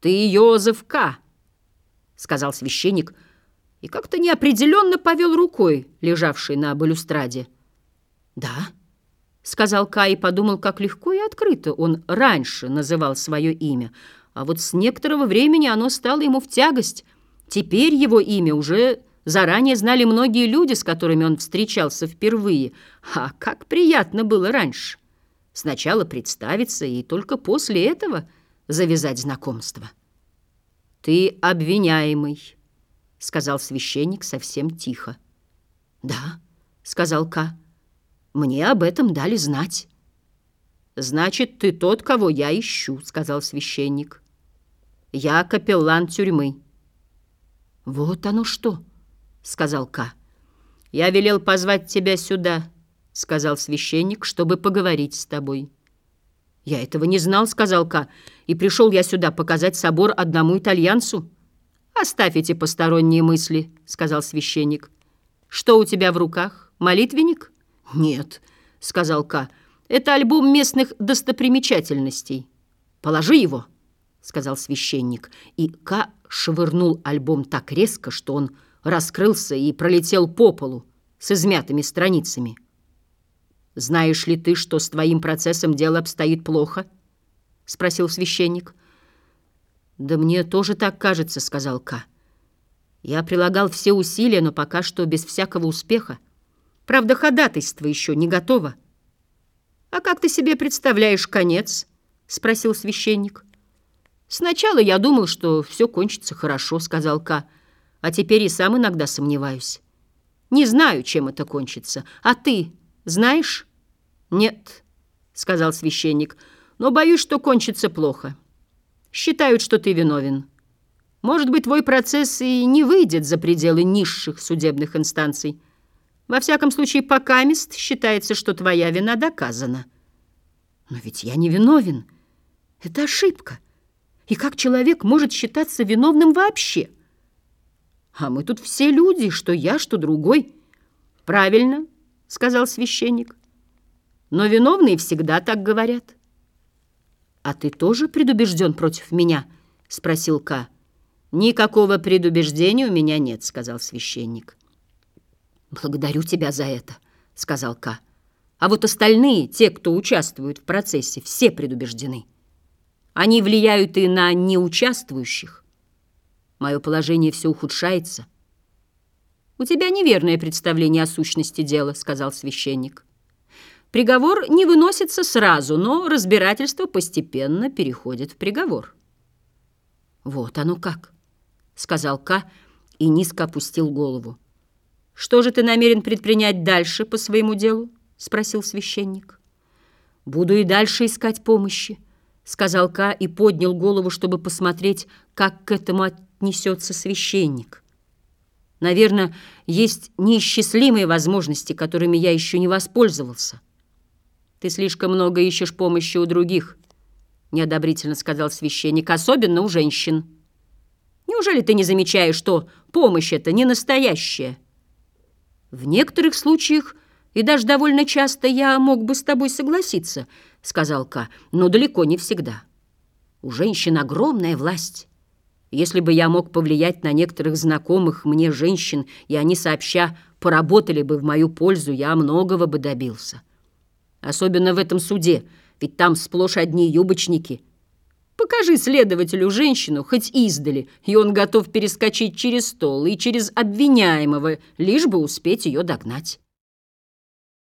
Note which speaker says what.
Speaker 1: «Ты Йозеф К», — сказал священник, и как-то неопределенно повел рукой, лежавшей на балюстраде. «Да», — сказал К и подумал, как легко и открыто он раньше называл свое имя, а вот с некоторого времени оно стало ему в тягость. Теперь его имя уже заранее знали многие люди, с которыми он встречался впервые. А как приятно было раньше! Сначала представиться и только после этого завязать знакомство. «Ты обвиняемый», — сказал священник совсем тихо. «Да», — сказал Ка, — «мне об этом дали знать». «Значит, ты тот, кого я ищу», — сказал священник. «Я капеллан тюрьмы».
Speaker 2: «Вот оно что», — сказал Ка.
Speaker 1: «Я велел позвать тебя сюда», — сказал священник, «чтобы поговорить с тобой».
Speaker 2: «Я этого не знал», — сказал Ка, — «и пришел я сюда показать собор одному итальянцу».
Speaker 1: «Оставь эти посторонние мысли», — сказал священник. «Что у тебя в руках? Молитвенник?»
Speaker 2: «Нет», — сказал Ка, —
Speaker 1: «это альбом местных достопримечательностей».
Speaker 2: «Положи его», — сказал священник,
Speaker 1: и Ка швырнул альбом так резко, что он раскрылся и пролетел по полу с измятыми страницами. «Знаешь ли ты, что с твоим процессом дело обстоит плохо?» — спросил священник.
Speaker 2: «Да мне тоже так кажется», — сказал Ка. «Я прилагал все усилия, но пока что без всякого успеха. Правда, ходатайство еще не готово».
Speaker 1: «А как ты себе представляешь конец?» — спросил священник. «Сначала я думал, что все кончится хорошо», — сказал Ка. «А теперь и сам иногда сомневаюсь. Не знаю, чем это кончится. А ты знаешь?» «Нет», — сказал священник, — «но боюсь, что кончится плохо. Считают, что ты виновен. Может быть, твой процесс и не выйдет за пределы низших судебных инстанций. Во всяком случае, пока мест считается, что твоя вина доказана».
Speaker 2: «Но ведь я не виновен. Это ошибка. И как человек может считаться виновным вообще?»
Speaker 1: «А мы тут все люди, что я, что другой». «Правильно», — сказал священник. Но виновные всегда так говорят.
Speaker 2: «А ты тоже предубежден против меня?» — спросил Ка.
Speaker 1: «Никакого предубеждения у меня нет», — сказал священник.
Speaker 2: «Благодарю тебя за это», — сказал Ка.
Speaker 1: «А вот остальные, те, кто участвуют в процессе, все предубеждены. Они влияют и на неучаствующих. Мое положение все ухудшается». «У тебя неверное представление о сущности дела», — сказал священник. Приговор не выносится сразу, но разбирательство постепенно переходит в приговор.
Speaker 2: «Вот оно как», — сказал К и низко опустил голову.
Speaker 1: «Что же ты намерен предпринять дальше по своему делу?» — спросил священник.
Speaker 2: «Буду и дальше искать помощи», — сказал К и поднял голову, чтобы посмотреть, как к этому отнесется священник. «Наверное, есть неисчислимые возможности, которыми я еще не воспользовался».
Speaker 1: «Ты слишком много ищешь помощи у других», — неодобрительно сказал священник, «особенно у женщин. Неужели ты не замечаешь, что помощь эта не настоящая?»
Speaker 2: «В некоторых случаях и даже довольно часто я мог бы с тобой согласиться», — сказал Ка, «но далеко не всегда. У женщин огромная власть». Если бы я мог повлиять на некоторых знакомых мне женщин, и они сообща поработали бы в мою пользу, я многого бы добился. Особенно в этом суде, ведь там сплошь одни юбочники. Покажи следователю женщину хоть издали, и он готов перескочить через стол и через обвиняемого, лишь бы успеть ее догнать.